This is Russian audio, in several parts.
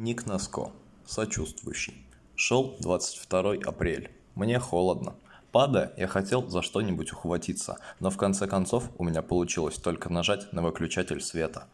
Ник Носко. Сочувствующий. Шел 22 апрель. Мне холодно. Падая, я хотел за что-нибудь ухватиться, но в конце концов у меня получилось только нажать на выключатель света.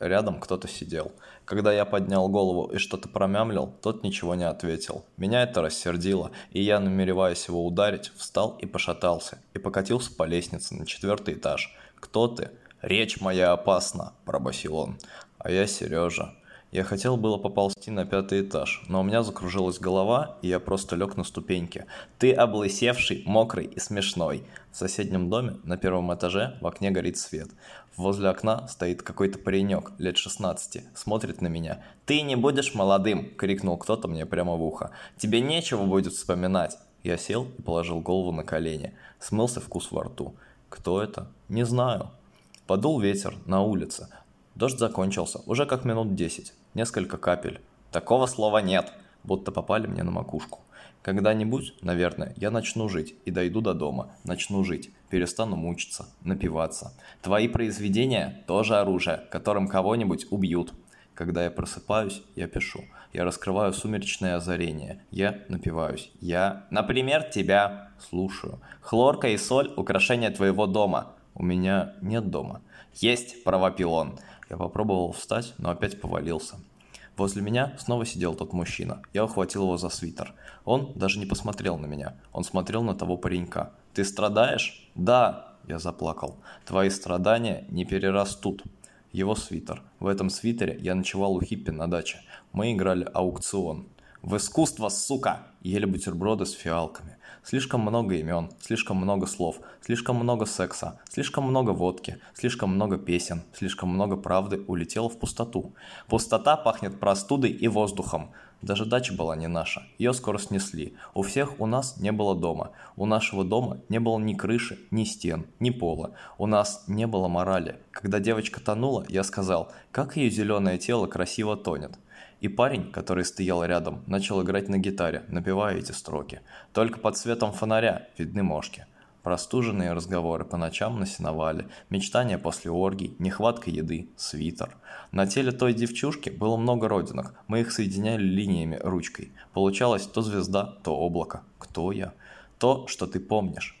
Рядом кто-то сидел. Когда я поднял голову и что-то промямлил, тот ничего не ответил. Меня это рассердило, и я, намереваясь его ударить, встал и пошатался, и покатился по лестнице на четвертый этаж. «Кто ты?» «Речь моя опасна», – пробасил он. «А я Сережа». Я хотел было поползти на пятый этаж, но у меня закружилась голова, и я просто лег на ступеньки. «Ты облысевший, мокрый и смешной!» В соседнем доме, на первом этаже, в окне горит свет. Возле окна стоит какой-то паренек, лет 16, смотрит на меня. «Ты не будешь молодым!» – крикнул кто-то мне прямо в ухо. «Тебе нечего будет вспоминать!» Я сел и положил голову на колени. Смылся вкус во рту. Кто это? Не знаю. Подул ветер на улице. Дождь закончился, уже как минут десять. Несколько капель. Такого слова нет, будто попали мне на макушку. Когда-нибудь, наверное, я начну жить и дойду до дома. Начну жить, перестану мучиться, напиваться. Твои произведения тоже оружие, которым кого-нибудь убьют. Когда я просыпаюсь, я пишу. Я раскрываю сумеречное озарение. Я напиваюсь. Я, например, тебя слушаю. Хлорка и соль – украшение твоего дома. У меня нет дома. Есть, провопил он. Я попробовал встать, но опять повалился. Возле меня снова сидел тот мужчина. Я ухватил его за свитер. Он даже не посмотрел на меня. Он смотрел на того паренька. «Ты страдаешь?» «Да!» Я заплакал. «Твои страдания не перерастут». Его свитер. В этом свитере я ночевал у хиппи на даче. Мы играли аукцион. «В искусство, сука!» Ели бутерброды с фиалками. Слишком много имен, слишком много слов, слишком много секса, слишком много водки, слишком много песен, слишком много правды улетело в пустоту. Пустота пахнет простудой и воздухом. Даже дача была не наша, ее скоро снесли. У всех у нас не было дома. У нашего дома не было ни крыши, ни стен, ни пола. У нас не было морали. Когда девочка тонула, я сказал, как ее зеленое тело красиво тонет. И парень, который стоял рядом, начал играть на гитаре, напевая эти строки. Только под светом фонаря видны мошки. Простуженные разговоры по ночам на сеновале, мечтания после оргий, нехватка еды, свитер. На теле той девчушки было много родинок, мы их соединяли линиями ручкой. Получалось то звезда, то облако. Кто я? То, что ты помнишь.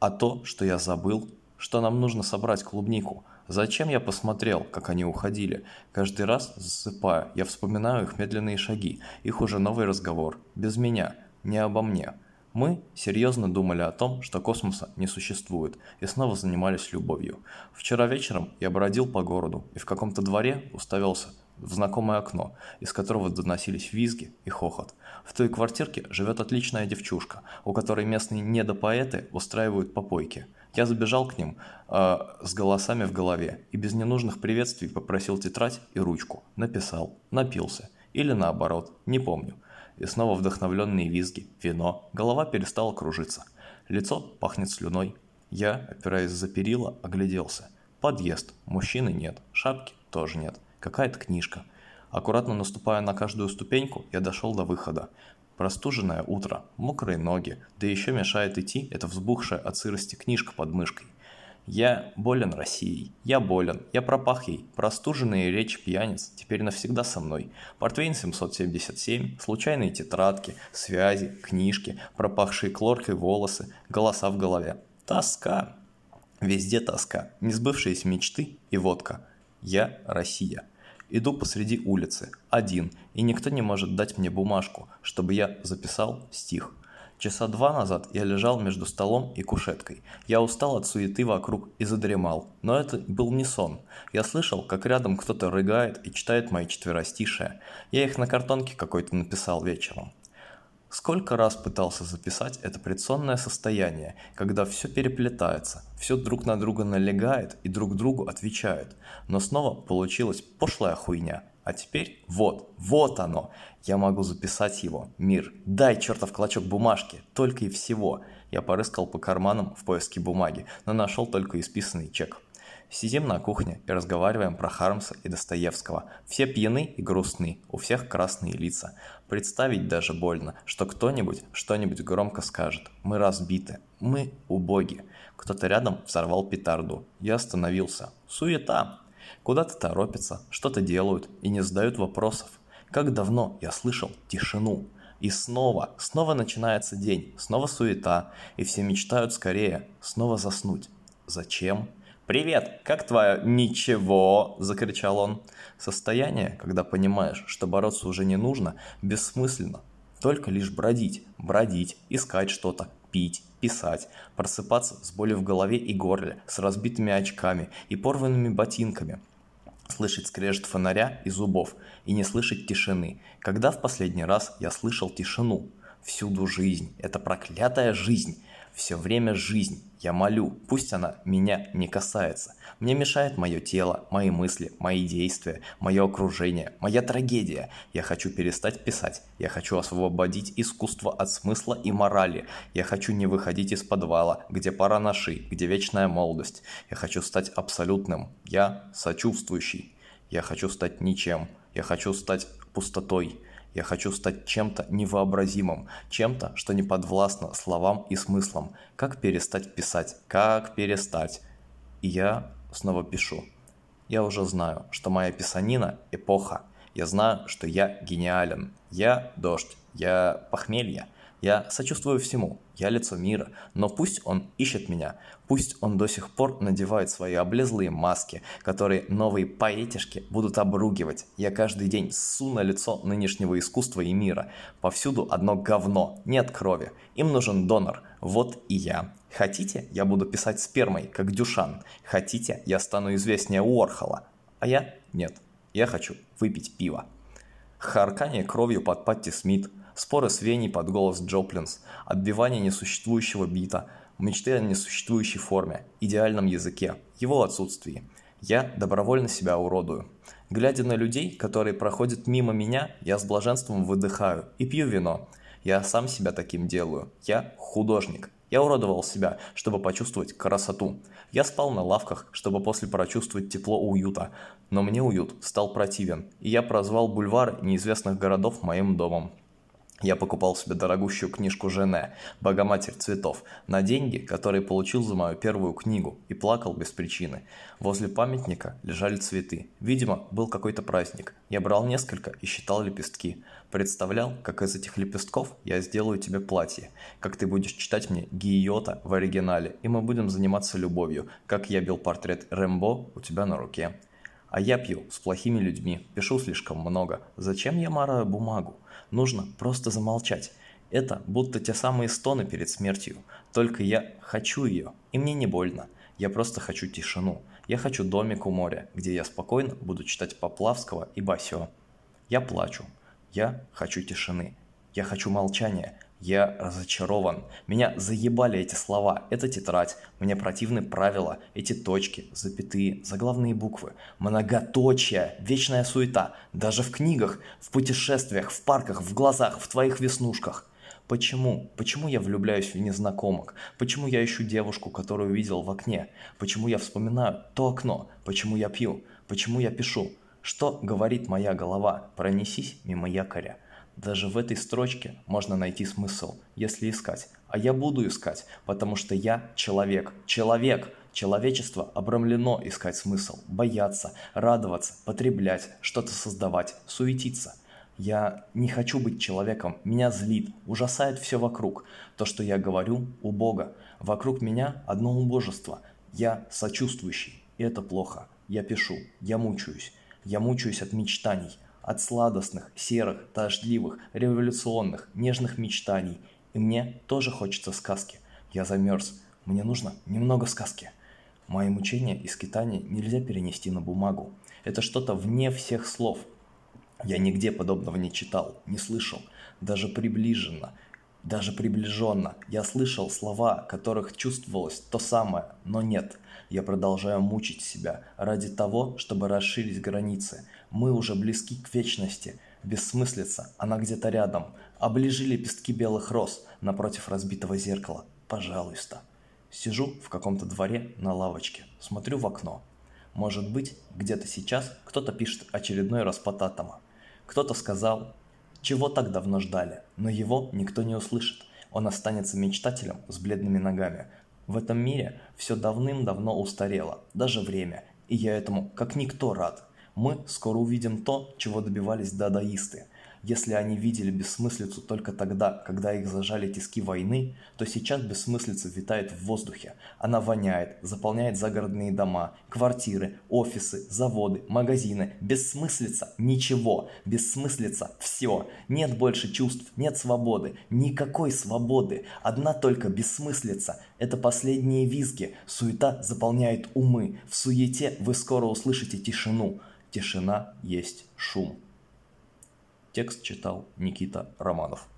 А то, что я забыл, что нам нужно собрать клубнику – Зачем я посмотрел, как они уходили? Каждый раз, засыпая, я вспоминаю их медленные шаги, их уже новый разговор. Без меня, не обо мне. Мы серьезно думали о том, что космоса не существует, и снова занимались любовью. Вчера вечером я бродил по городу и в каком-то дворе уставился в знакомое окно, из которого доносились визги и хохот. В той квартирке живет отличная девчушка, у которой местные недопоэты устраивают попойки – я забежал к ним э, с голосами в голове и без ненужных приветствий попросил тетрадь и ручку. Написал, напился. Или наоборот, не помню. И снова вдохновленные визги, вино, голова перестала кружиться. Лицо пахнет слюной. Я, опираясь за перила, огляделся. Подъезд. Мужчины нет. Шапки тоже нет. Какая-то книжка. Аккуратно наступая на каждую ступеньку, я дошел до выхода. Простуженное утро, мокрые ноги, да еще мешает идти эта взбухшая от сырости книжка под мышкой. Я болен Россией, я болен, я пропах ей, простуженные речь пьяниц, теперь навсегда со мной. Портвейн 777, случайные тетрадки, связи, книжки, пропахшие клоркой волосы, голоса в голове. Тоска. Везде тоска, несбывшиеся мечты и водка. Я Россия. Иду посреди улицы, один, и никто не может дать мне бумажку, чтобы я записал стих. Часа два назад я лежал между столом и кушеткой. Я устал от суеты вокруг и задремал. Но это был не сон. Я слышал, как рядом кто-то рыгает и читает мои четверостишия. Я их на картонке какой-то написал вечером. Сколько раз пытался записать это предсонное состояние, когда все переплетается, все друг на друга налегает и друг другу отвечает, но снова получилась пошлая хуйня. А теперь вот, вот оно. Я могу записать его. Мир, дай чертов клочок бумажки, только и всего. Я порыскал по карманам в поиске бумаги, но нашел только исписанный чек. Сидим на кухне и разговариваем про Хармса и Достоевского. Все пьяны и грустны, у всех красные лица. Представить даже больно, что кто-нибудь что-нибудь громко скажет. Мы разбиты, мы убоги. Кто-то рядом взорвал петарду. Я остановился. Суета. Куда-то торопятся, что-то делают и не задают вопросов. Как давно я слышал тишину. И снова, снова начинается день, снова суета, и все мечтают скорее снова заснуть. Зачем? «Привет! Как твое «ничего»?» – закричал он. Состояние, когда понимаешь, что бороться уже не нужно, бессмысленно. Только лишь бродить, бродить, искать что-то, пить, писать, просыпаться с болью в голове и горле, с разбитыми очками и порванными ботинками, слышать скрежет фонаря и зубов и не слышать тишины. Когда в последний раз я слышал тишину? Всюду жизнь, это проклятая жизнь, все время жизнь. Я молю, пусть она меня не касается. Мне мешает мое тело, мои мысли, мои действия, мое окружение, моя трагедия. Я хочу перестать писать. Я хочу освободить искусство от смысла и морали. Я хочу не выходить из подвала, где пора наши, где вечная молодость. Я хочу стать абсолютным. Я сочувствующий. Я хочу стать ничем. Я хочу стать пустотой. Я хочу стать чем-то невообразимым, чем-то, что не подвластно словам и смыслам. Как перестать писать? Как перестать? И я снова пишу. Я уже знаю, что моя писанина – эпоха. Я знаю, что я гениален. Я – дождь. Я – похмелье. Я сочувствую всему, я лицо мира, но пусть он ищет меня, пусть он до сих пор надевает свои облезлые маски, которые новые поэтишки будут обругивать. Я каждый день ссу на лицо нынешнего искусства и мира. Повсюду одно говно, нет крови. Им нужен донор, вот и я. Хотите, я буду писать спермой, как Дюшан. Хотите, я стану известнее Уорхола. А я нет, я хочу выпить пиво. Харкание кровью под Патти Смит – Споры с Веней под голос Джоплинс, отбивание несуществующего бита, мечты о несуществующей форме, идеальном языке, его отсутствии. Я добровольно себя уродую. Глядя на людей, которые проходят мимо меня, я с блаженством выдыхаю и пью вино. Я сам себя таким делаю. Я художник. Я уродовал себя, чтобы почувствовать красоту. Я спал на лавках, чтобы после прочувствовать тепло уюта. Но мне уют стал противен, и я прозвал бульвары неизвестных городов моим домом. Я покупал себе дорогущую книжку Жене «Богоматерь цветов» на деньги, которые получил за мою первую книгу, и плакал без причины. Возле памятника лежали цветы. Видимо, был какой-то праздник. Я брал несколько и считал лепестки. Представлял, как из этих лепестков я сделаю тебе платье, как ты будешь читать мне Гиота в оригинале, и мы будем заниматься любовью, как я бил портрет Рэмбо у тебя на руке. А я пью с плохими людьми, пишу слишком много. Зачем я мараю бумагу? Нужно просто замолчать. Это будто те самые стоны перед смертью. Только я хочу ее, и мне не больно. Я просто хочу тишину. Я хочу домик у моря, где я спокойно буду читать Поплавского и Басио. Я плачу. Я хочу тишины. Я хочу молчания. Я разочарован. Меня заебали эти слова, эта тетрадь. Мне противны правила, эти точки, запятые, заглавные буквы. Многоточие, вечная суета. Даже в книгах, в путешествиях, в парках, в глазах, в твоих веснушках. Почему? Почему я влюбляюсь в незнакомок? Почему я ищу девушку, которую видел в окне? Почему я вспоминаю то окно? Почему я пью? Почему я пишу? Что говорит моя голова? Пронесись мимо якоря. Даже в этой строчке можно найти смысл, если искать. А я буду искать, потому что я человек. Человек! Человечество обрамлено искать смысл, бояться, радоваться, потреблять, что-то создавать, суетиться. Я не хочу быть человеком, меня злит, ужасает все вокруг. То, что я говорю, у Бога. Вокруг меня одно убожество. Я сочувствующий, и это плохо. Я пишу, я мучаюсь. Я мучаюсь от мечтаний, от сладостных, серых, дождливых, революционных, нежных мечтаний. И мне тоже хочется сказки. Я замерз. Мне нужно немного сказки. Мои мучения и скитания нельзя перенести на бумагу. Это что-то вне всех слов. Я нигде подобного не читал, не слышал, даже приближенно. Даже приближенно. Я слышал слова, которых чувствовалось то самое, но нет. Я продолжаю мучить себя ради того, чтобы расширить границы. Мы уже близки к вечности. Бессмыслица, она где-то рядом. Оближи лепестки белых роз напротив разбитого зеркала. Пожалуйста. Сижу в каком-то дворе на лавочке, смотрю в окно. Может быть, где-то сейчас кто-то пишет очередной распад атома. Кто-то сказал, чего так давно ждали, но его никто не услышит. Он останется мечтателем с бледными ногами. В этом мире все давным-давно устарело, даже время, и я этому как никто рад. Мы скоро увидим то, чего добивались дадаисты – если они видели бессмыслицу только тогда, когда их зажали тиски войны, то сейчас бессмыслица витает в воздухе. Она воняет, заполняет загородные дома, квартиры, офисы, заводы, магазины. Бессмыслица – ничего. Бессмыслица – все. Нет больше чувств, нет свободы. Никакой свободы. Одна только бессмыслица. Это последние визги. Суета заполняет умы. В суете вы скоро услышите тишину. Тишина есть шум. Текст читал Никита Романов.